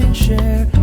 and share.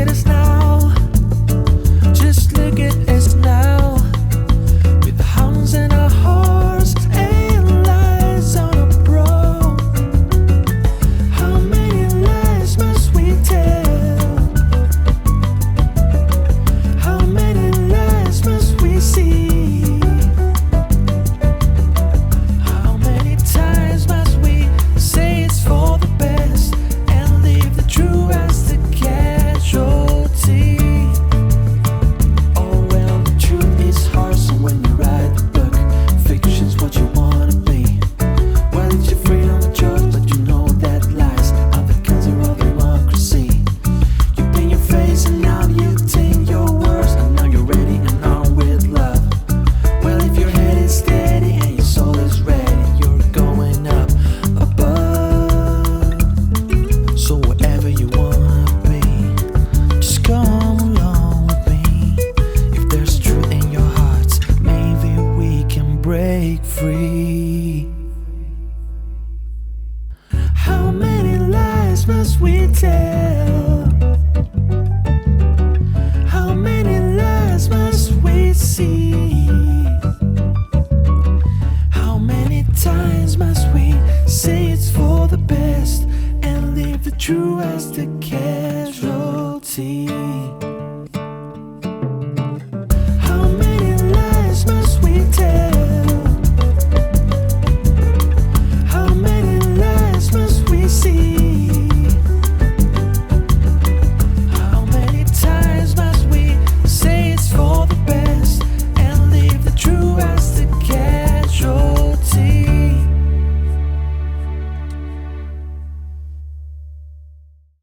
get us true as the casualty?